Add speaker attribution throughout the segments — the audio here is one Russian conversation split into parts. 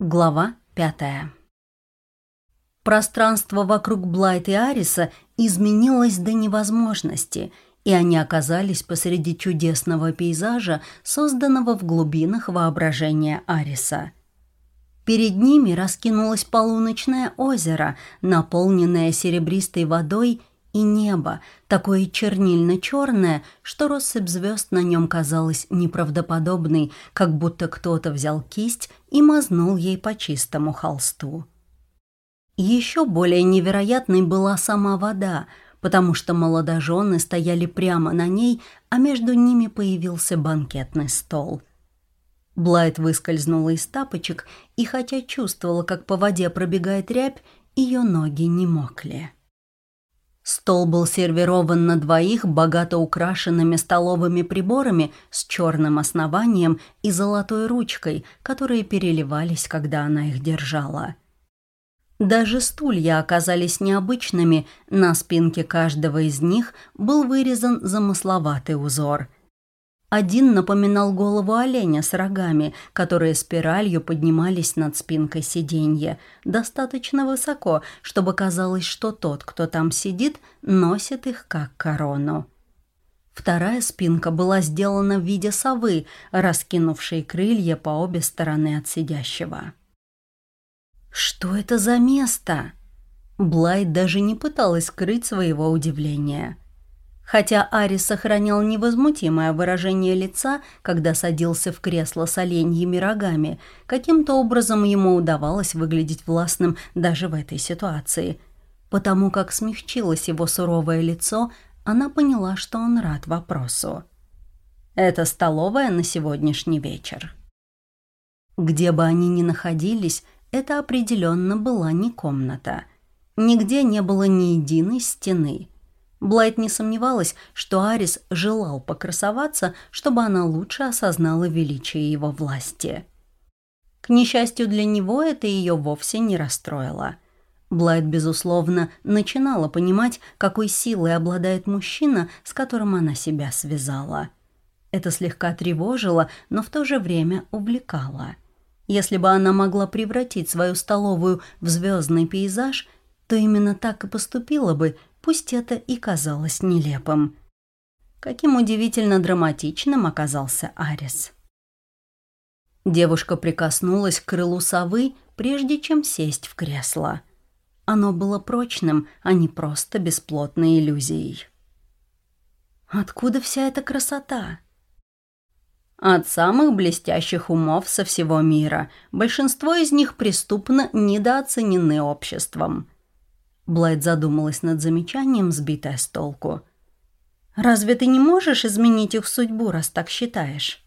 Speaker 1: Глава пятая. Пространство вокруг Блайт и Ариса изменилось до невозможности, и они оказались посреди чудесного пейзажа, созданного в глубинах воображения Ариса. Перед ними раскинулось полуночное озеро, наполненное серебристой водой и небо, такое чернильно-черное, что россыпь звезд на нем казалась неправдоподобной, как будто кто-то взял кисть и мазнул ей по чистому холсту. Еще более невероятной была сама вода, потому что молодожены стояли прямо на ней, а между ними появился банкетный стол. Блайт выскользнула из тапочек, и хотя чувствовала, как по воде пробегает рябь, ее ноги не мокли. Стол был сервирован на двоих богато украшенными столовыми приборами с черным основанием и золотой ручкой, которые переливались, когда она их держала. Даже стулья оказались необычными, на спинке каждого из них был вырезан замысловатый узор – один напоминал голову оленя с рогами, которые спиралью поднимались над спинкой сиденья, достаточно высоко, чтобы казалось, что тот, кто там сидит, носит их как корону. Вторая спинка была сделана в виде совы, раскинувшей крылья по обе стороны от сидящего. «Что это за место?» Блайт даже не пыталась скрыть своего удивления. Хотя Арис сохранял невозмутимое выражение лица, когда садился в кресло с оленьими рогами, каким-то образом ему удавалось выглядеть властным даже в этой ситуации. Потому как смягчилось его суровое лицо, она поняла, что он рад вопросу. «Это столовая на сегодняшний вечер». Где бы они ни находились, это определенно была не комната. Нигде не было ни единой стены – Блайт не сомневалась, что Арис желал покрасоваться, чтобы она лучше осознала величие его власти. К несчастью для него, это ее вовсе не расстроило. Блайт, безусловно, начинала понимать, какой силой обладает мужчина, с которым она себя связала. Это слегка тревожило, но в то же время увлекало. Если бы она могла превратить свою столовую в звездный пейзаж, то именно так и поступила бы, пусть это и казалось нелепым. Каким удивительно драматичным оказался Арис. Девушка прикоснулась к крылу совы, прежде чем сесть в кресло. Оно было прочным, а не просто бесплотной иллюзией. Откуда вся эта красота? От самых блестящих умов со всего мира. Большинство из них преступно недооценены обществом. Блайт задумалась над замечанием, сбитая с толку. «Разве ты не можешь изменить их судьбу, раз так считаешь?»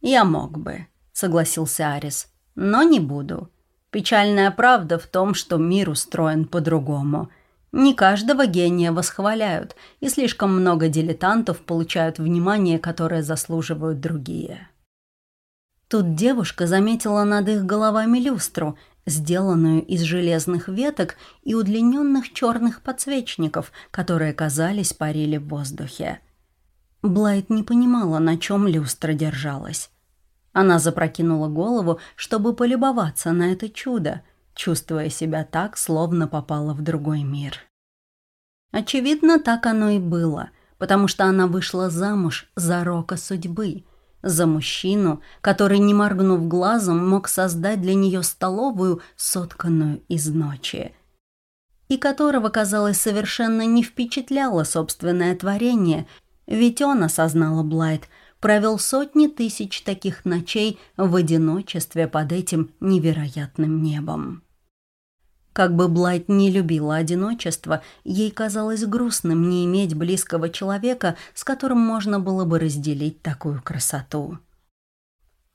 Speaker 1: «Я мог бы», — согласился Арис, — «но не буду. Печальная правда в том, что мир устроен по-другому. Не каждого гения восхваляют, и слишком много дилетантов получают внимание, которое заслуживают другие». Тут девушка заметила над их головами люстру — сделанную из железных веток и удлиненных черных подсвечников, которые, казались, парили в воздухе. Блайт не понимала, на чем люстра держалась. Она запрокинула голову, чтобы полюбоваться на это чудо, чувствуя себя так, словно попала в другой мир. Очевидно, так оно и было, потому что она вышла замуж за рока судьбы — за мужчину, который, не моргнув глазом, мог создать для нее столовую, сотканную из ночи. И которого, казалось, совершенно не впечатляло собственное творение, ведь он, осознала Блайт, провел сотни тысяч таких ночей в одиночестве под этим невероятным небом. Как бы Блайт не любила одиночество, ей казалось грустным не иметь близкого человека, с которым можно было бы разделить такую красоту.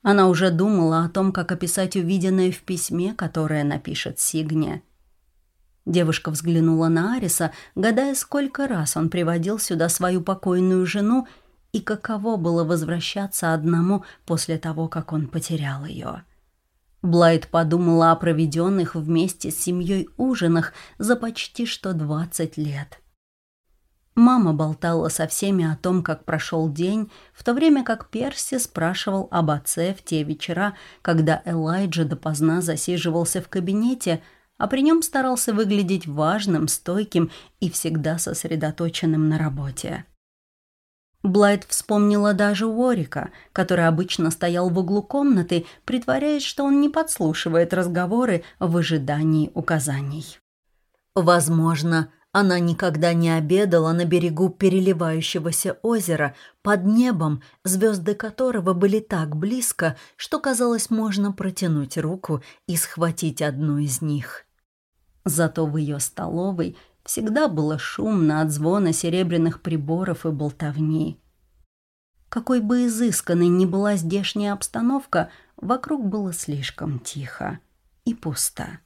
Speaker 1: Она уже думала о том, как описать увиденное в письме, которое напишет Сигне. Девушка взглянула на Ариса, гадая, сколько раз он приводил сюда свою покойную жену и каково было возвращаться одному после того, как он потерял ее. Блайт подумала о проведенных вместе с семьей ужинах за почти что двадцать лет. Мама болтала со всеми о том, как прошел день, в то время как Перси спрашивал об отце в те вечера, когда Элайджа допоздна засиживался в кабинете, а при нем старался выглядеть важным, стойким и всегда сосредоточенным на работе. Блайт вспомнила даже Уорика, который обычно стоял в углу комнаты, притворяясь, что он не подслушивает разговоры в ожидании указаний. Возможно, она никогда не обедала на берегу переливающегося озера, под небом, звезды которого были так близко, что, казалось, можно протянуть руку и схватить одну из них. Зато в ее столовой всегда было шумно от звона серебряных приборов и болтовни. Какой бы изысканной ни была здешняя обстановка, вокруг было слишком тихо и пусто.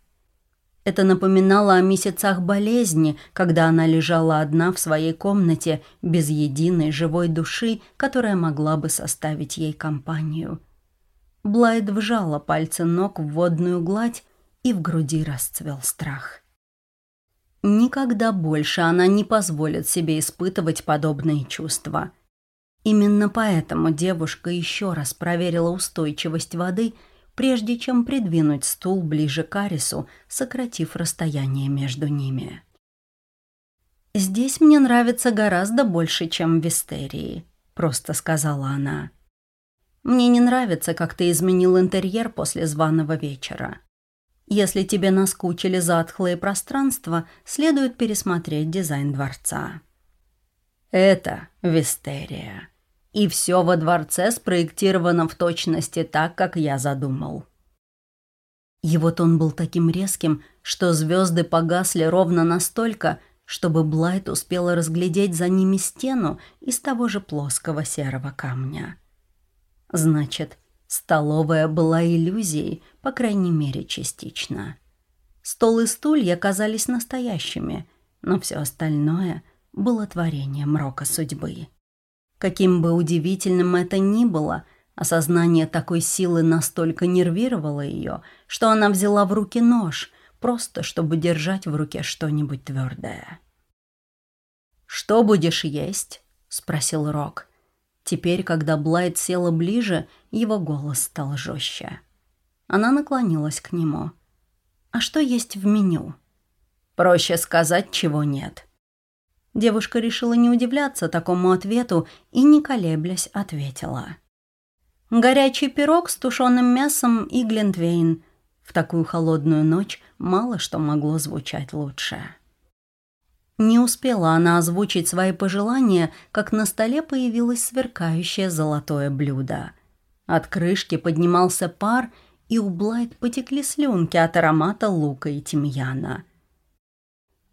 Speaker 1: Это напоминало о месяцах болезни, когда она лежала одна в своей комнате, без единой живой души, которая могла бы составить ей компанию. Блайд вжала пальцы ног в водную гладь, и в груди расцвел страх. Никогда больше она не позволит себе испытывать подобные чувства. Именно поэтому девушка еще раз проверила устойчивость воды – прежде чем придвинуть стул ближе к Арису, сократив расстояние между ними. «Здесь мне нравится гораздо больше, чем в Вистерии», — просто сказала она. «Мне не нравится, как ты изменил интерьер после званого вечера. Если тебе наскучили затхлые пространства, следует пересмотреть дизайн дворца». «Это Вистерия», и все во дворце спроектировано в точности так, как я задумал. Его тон был таким резким, что звезды погасли ровно настолько, чтобы Блайт успела разглядеть за ними стену из того же плоского серого камня. Значит, столовая была иллюзией, по крайней мере, частично. Стол и стулья казались настоящими, но все остальное было творением рока судьбы. Каким бы удивительным это ни было, осознание такой силы настолько нервировало ее, что она взяла в руки нож, просто чтобы держать в руке что-нибудь твердое. «Что будешь есть?» — спросил Рок. Теперь, когда Блайт села ближе, его голос стал жестче. Она наклонилась к нему. «А что есть в меню?» «Проще сказать, чего нет», Девушка решила не удивляться такому ответу и, не колеблясь, ответила. «Горячий пирог с тушеным мясом и глинтвейн. В такую холодную ночь мало что могло звучать лучше». Не успела она озвучить свои пожелания, как на столе появилось сверкающее золотое блюдо. От крышки поднимался пар, и у Блайт потекли слюнки от аромата лука и тимьяна.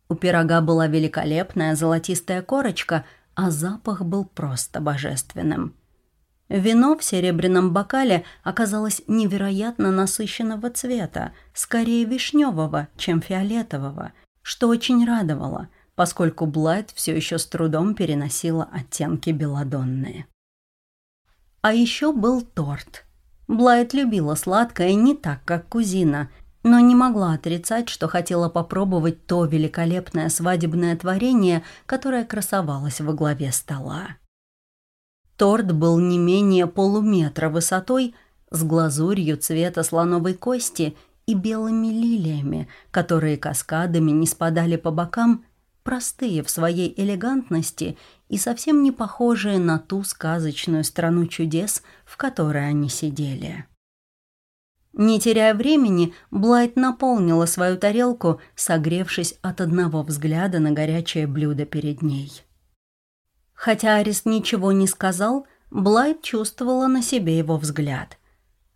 Speaker 1: У пирога была великолепная золотистая корочка, а запах был просто божественным. Вино в серебряном бокале оказалось невероятно насыщенного цвета, скорее вишневого, чем фиолетового, что очень радовало, поскольку Блайт все еще с трудом переносила оттенки белодонные. А еще был торт. Блайт любила сладкое не так, как кузина, но не могла отрицать, что хотела попробовать то великолепное свадебное творение, которое красовалось во главе стола. Торт был не менее полуметра высотой, с глазурью цвета слоновой кости и белыми лилиями, которые каскадами не спадали по бокам, простые в своей элегантности и совсем не похожие на ту сказочную страну чудес, в которой они сидели. Не теряя времени, Блайт наполнила свою тарелку, согревшись от одного взгляда на горячее блюдо перед ней. Хотя Арис ничего не сказал, Блайт чувствовала на себе его взгляд.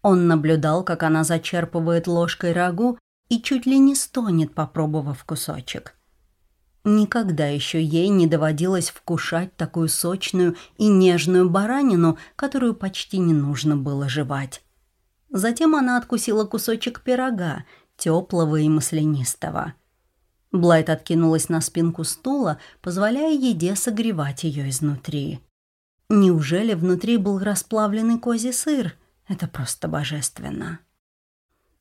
Speaker 1: Он наблюдал, как она зачерпывает ложкой рагу и чуть ли не стонет, попробовав кусочек. Никогда еще ей не доводилось вкушать такую сочную и нежную баранину, которую почти не нужно было жевать. Затем она откусила кусочек пирога, теплого и маслянистого. Блайт откинулась на спинку стула, позволяя еде согревать ее изнутри. Неужели внутри был расплавленный козий сыр? Это просто божественно.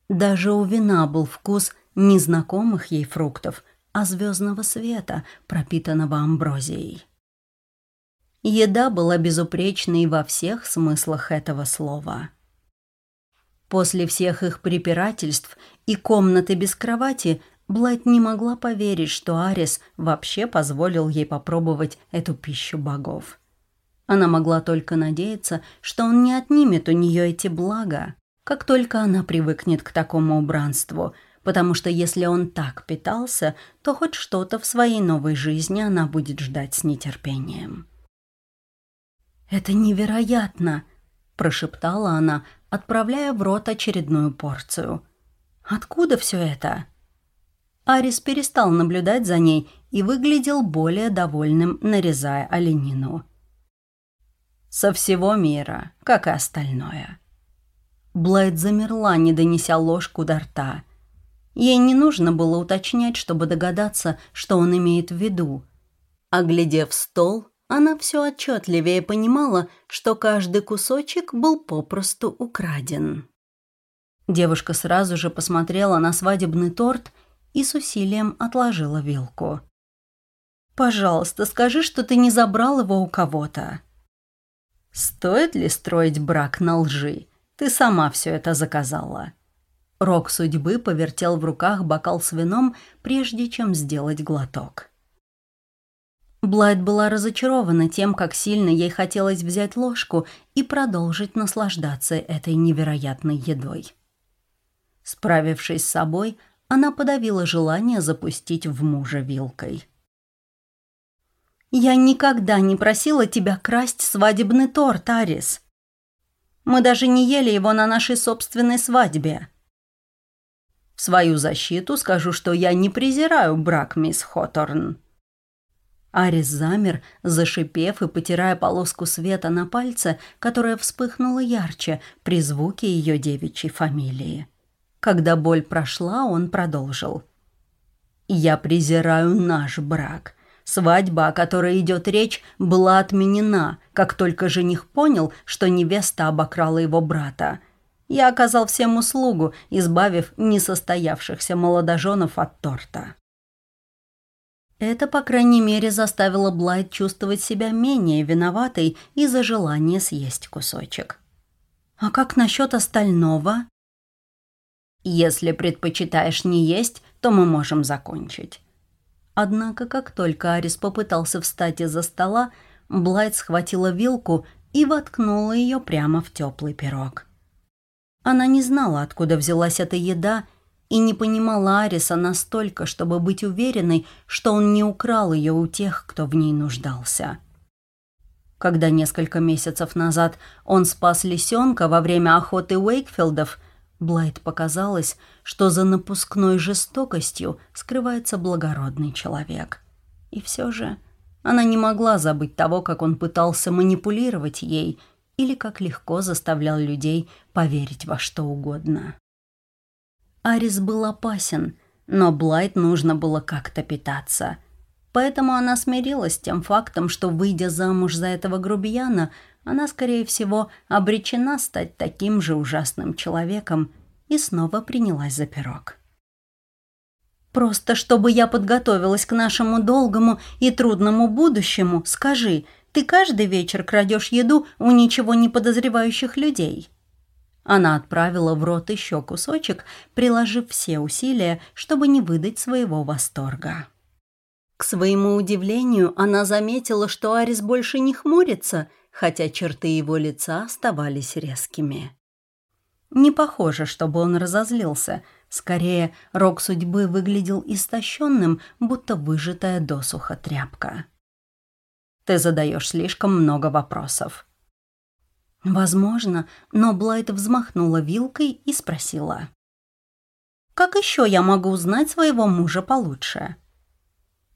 Speaker 1: Даже у вина был вкус незнакомых ей фруктов, а звездного света, пропитанного амброзией. Еда была безупречной во всех смыслах этого слова. После всех их препирательств и комнаты без кровати Блайт не могла поверить, что Арис вообще позволил ей попробовать эту пищу богов. Она могла только надеяться, что он не отнимет у нее эти блага, как только она привыкнет к такому убранству, потому что если он так питался, то хоть что-то в своей новой жизни она будет ждать с нетерпением. «Это невероятно!» – прошептала она, отправляя в рот очередную порцию. «Откуда все это?» Арис перестал наблюдать за ней и выглядел более довольным, нарезая оленину. «Со всего мира, как и остальное». Блайд замерла, не донеся ложку до рта. Ей не нужно было уточнять, чтобы догадаться, что он имеет в виду. Оглядев стол, она все отчетливее понимала, что каждый кусочек был попросту украден. Девушка сразу же посмотрела на свадебный торт и с усилием отложила вилку. «Пожалуйста, скажи, что ты не забрал его у кого-то». «Стоит ли строить брак на лжи? Ты сама все это заказала». Рок судьбы повертел в руках бокал с вином, прежде чем сделать глоток. Блайт была разочарована тем, как сильно ей хотелось взять ложку и продолжить наслаждаться этой невероятной едой. Справившись с собой, она подавила желание запустить в мужа вилкой. «Я никогда не просила тебя красть свадебный торт, Арис. Мы даже не ели его на нашей собственной свадьбе». Свою защиту скажу, что я не презираю брак, мисс Хоторн. Арис замер, зашипев и потирая полоску света на пальце, которая вспыхнула ярче при звуке ее девичьей фамилии. Когда боль прошла, он продолжил. «Я презираю наш брак. Свадьба, о которой идет речь, была отменена, как только жених понял, что невеста обокрала его брата. Я оказал всем услугу, избавив несостоявшихся молодоженов от торта». Это, по крайней мере, заставило Блайт чувствовать себя менее виноватой из-за желания съесть кусочек. «А как насчет остального?» «Если предпочитаешь не есть, то мы можем закончить». Однако, как только Арис попытался встать из-за стола, Блайт схватила вилку и воткнула ее прямо в теплый пирог. Она не знала, откуда взялась эта еда, и не понимала Ариса настолько, чтобы быть уверенной, что он не украл ее у тех, кто в ней нуждался. Когда несколько месяцев назад он спас лисенка во время охоты Уэйкфилдов, Блайт показалось, что за напускной жестокостью скрывается благородный человек. И все же она не могла забыть того, как он пытался манипулировать ей или как легко заставлял людей поверить во что угодно. Арис был опасен, но Блайт нужно было как-то питаться. Поэтому она смирилась с тем фактом, что, выйдя замуж за этого грубияна, она, скорее всего, обречена стать таким же ужасным человеком, и снова принялась за пирог. «Просто чтобы я подготовилась к нашему долгому и трудному будущему, скажи, ты каждый вечер крадешь еду у ничего не подозревающих людей?» Она отправила в рот еще кусочек, приложив все усилия, чтобы не выдать своего восторга. К своему удивлению, она заметила, что Арис больше не хмурится, хотя черты его лица оставались резкими. Не похоже, чтобы он разозлился. Скорее, рог судьбы выглядел истощенным, будто выжатая досуха тряпка. «Ты задаешь слишком много вопросов», Возможно, но Блайт взмахнула вилкой и спросила. «Как еще я могу узнать своего мужа получше?»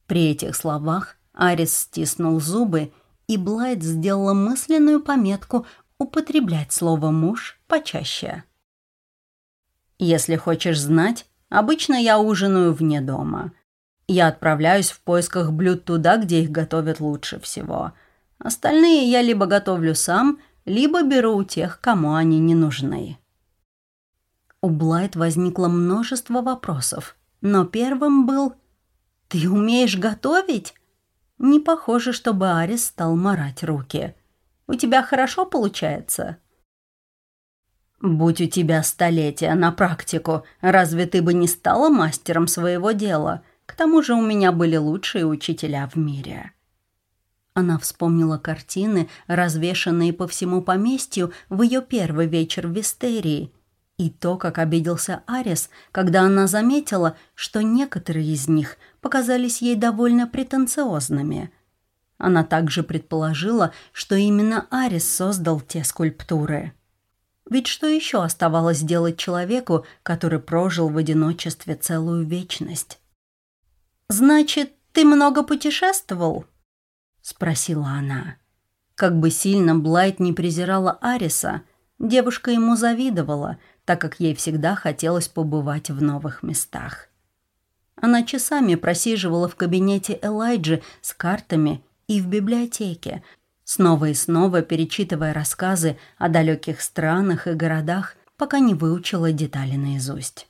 Speaker 1: При этих словах Арис стиснул зубы, и Блайт сделала мысленную пометку употреблять слово «муж» почаще. «Если хочешь знать, обычно я ужинаю вне дома. Я отправляюсь в поисках блюд туда, где их готовят лучше всего. Остальные я либо готовлю сам, либо беру у тех, кому они не нужны. У Блайт возникло множество вопросов, но первым был «Ты умеешь готовить?» Не похоже, чтобы Арис стал марать руки. «У тебя хорошо получается?» «Будь у тебя столетия на практику, разве ты бы не стала мастером своего дела? К тому же у меня были лучшие учителя в мире». Она вспомнила картины, развешанные по всему поместью в ее первый вечер в Вистерии, и то, как обиделся Арис, когда она заметила, что некоторые из них показались ей довольно претенциозными. Она также предположила, что именно Арис создал те скульптуры. Ведь что еще оставалось делать человеку, который прожил в одиночестве целую вечность? «Значит, ты много путешествовал?» — спросила она. Как бы сильно Блайт не презирала Ариса, девушка ему завидовала, так как ей всегда хотелось побывать в новых местах. Она часами просиживала в кабинете Элайджи с картами и в библиотеке, снова и снова перечитывая рассказы о далеких странах и городах, пока не выучила детали наизусть.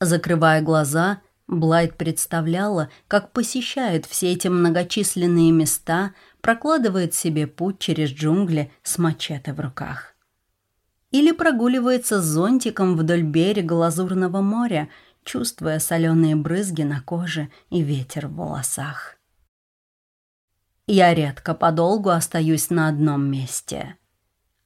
Speaker 1: Закрывая глаза, Блайт представляла, как посещает все эти многочисленные места, прокладывает себе путь через джунгли с мачете в руках. Или прогуливается с зонтиком вдоль берега Лазурного моря, чувствуя соленые брызги на коже и ветер в волосах. Я редко подолгу остаюсь на одном месте.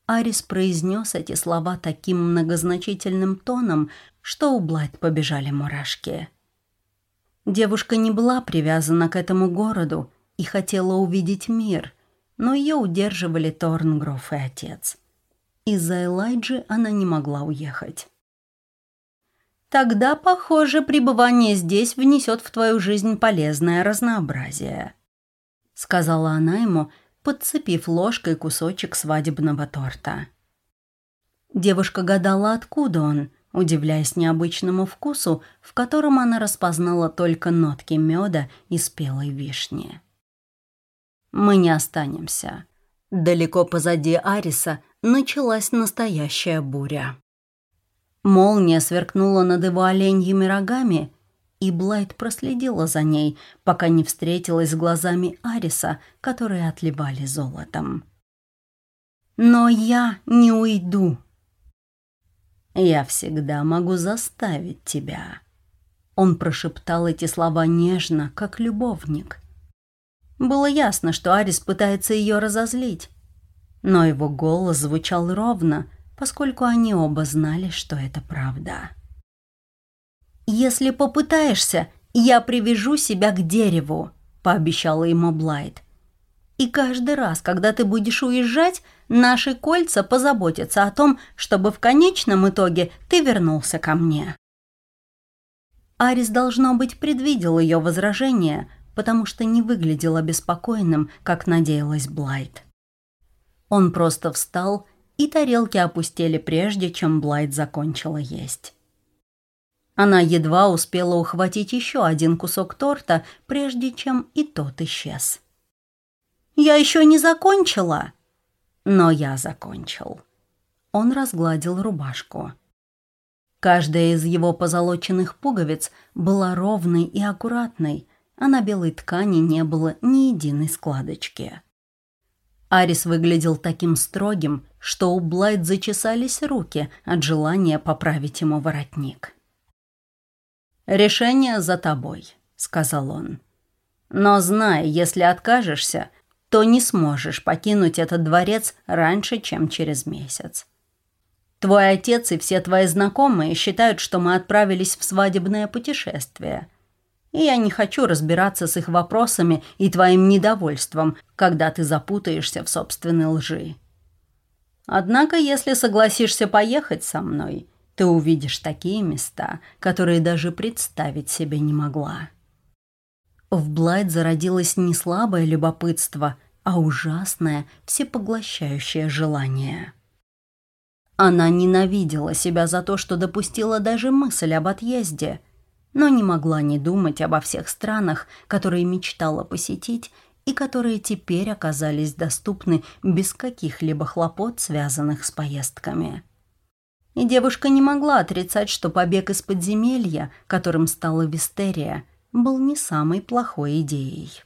Speaker 1: Арис произнес эти слова таким многозначительным тоном, что у Блайт побежали мурашки. Девушка не была привязана к этому городу и хотела увидеть мир, но ее удерживали Торнгров и отец. Из-за Элайджи она не могла уехать. «Тогда, похоже, пребывание здесь внесет в твою жизнь полезное разнообразие», сказала она ему, подцепив ложкой кусочек свадебного торта. Девушка гадала, откуда он, удивляясь необычному вкусу, в котором она распознала только нотки меда и спелой вишни. «Мы не останемся». Далеко позади Ариса началась настоящая буря. Молния сверкнула над его оленьими рогами, и Блайт проследила за ней, пока не встретилась с глазами Ариса, которые отливали золотом. «Но я не уйду». «Я всегда могу заставить тебя». Он прошептал эти слова нежно, как любовник. Было ясно, что Арис пытается ее разозлить, но его голос звучал ровно, поскольку они оба знали, что это правда. «Если попытаешься, я привяжу себя к дереву», — пообещала ему Блайт. «И каждый раз, когда ты будешь уезжать, наши кольца позаботятся о том, чтобы в конечном итоге ты вернулся ко мне». Арис, должно быть, предвидел ее возражение, потому что не выглядел обеспокоенным, как надеялась Блайт. Он просто встал, и тарелки опустели прежде, чем Блайт закончила есть. Она едва успела ухватить еще один кусок торта, прежде чем и тот исчез. «Я еще не закончила!» «Но я закончил». Он разгладил рубашку. Каждая из его позолоченных пуговиц была ровной и аккуратной, а на белой ткани не было ни единой складочки. Арис выглядел таким строгим, что у Блайт зачесались руки от желания поправить ему воротник. «Решение за тобой», — сказал он. «Но знай, если откажешься, то не сможешь покинуть этот дворец раньше, чем через месяц. Твой отец и все твои знакомые считают, что мы отправились в свадебное путешествие. И я не хочу разбираться с их вопросами и твоим недовольством, когда ты запутаешься в собственной лжи. Однако, если согласишься поехать со мной, ты увидишь такие места, которые даже представить себе не могла. В Блайт зародилось не слабое любопытство, а ужасное, всепоглощающее желание. Она ненавидела себя за то, что допустила даже мысль об отъезде, но не могла не думать обо всех странах, которые мечтала посетить и которые теперь оказались доступны без каких-либо хлопот, связанных с поездками. И девушка не могла отрицать, что побег из подземелья, которым стала Вистерия, был не самой плохой идеей.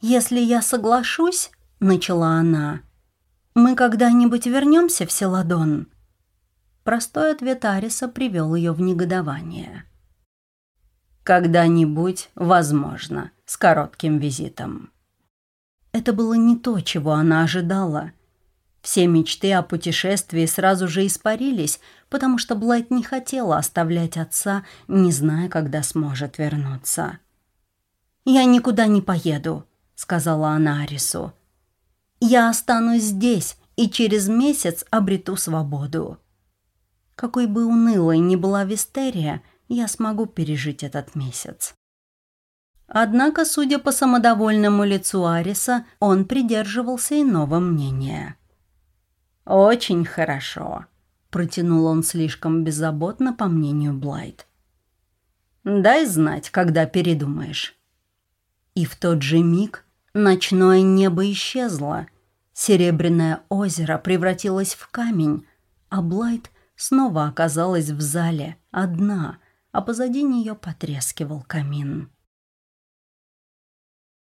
Speaker 1: «Если я соглашусь», — начала она, — «мы когда-нибудь вернемся в Селадон?» Простой ответ Ариса привел ее в негодование. «Когда-нибудь, возможно, с коротким визитом». Это было не то, чего она ожидала. Все мечты о путешествии сразу же испарились, потому что Блайт не хотела оставлять отца, не зная, когда сможет вернуться. «Я никуда не поеду», — сказала она Арису. «Я останусь здесь и через месяц обрету свободу». Какой бы унылой ни была Вистерия, я смогу пережить этот месяц. Однако, судя по самодовольному лицу Ариса, он придерживался иного мнения. «Очень хорошо», — протянул он слишком беззаботно, по мнению Блайт. «Дай знать, когда передумаешь». И в тот же миг ночное небо исчезло, серебряное озеро превратилось в камень, а Блайт снова оказалась в зале, одна, а позади нее потрескивал камин.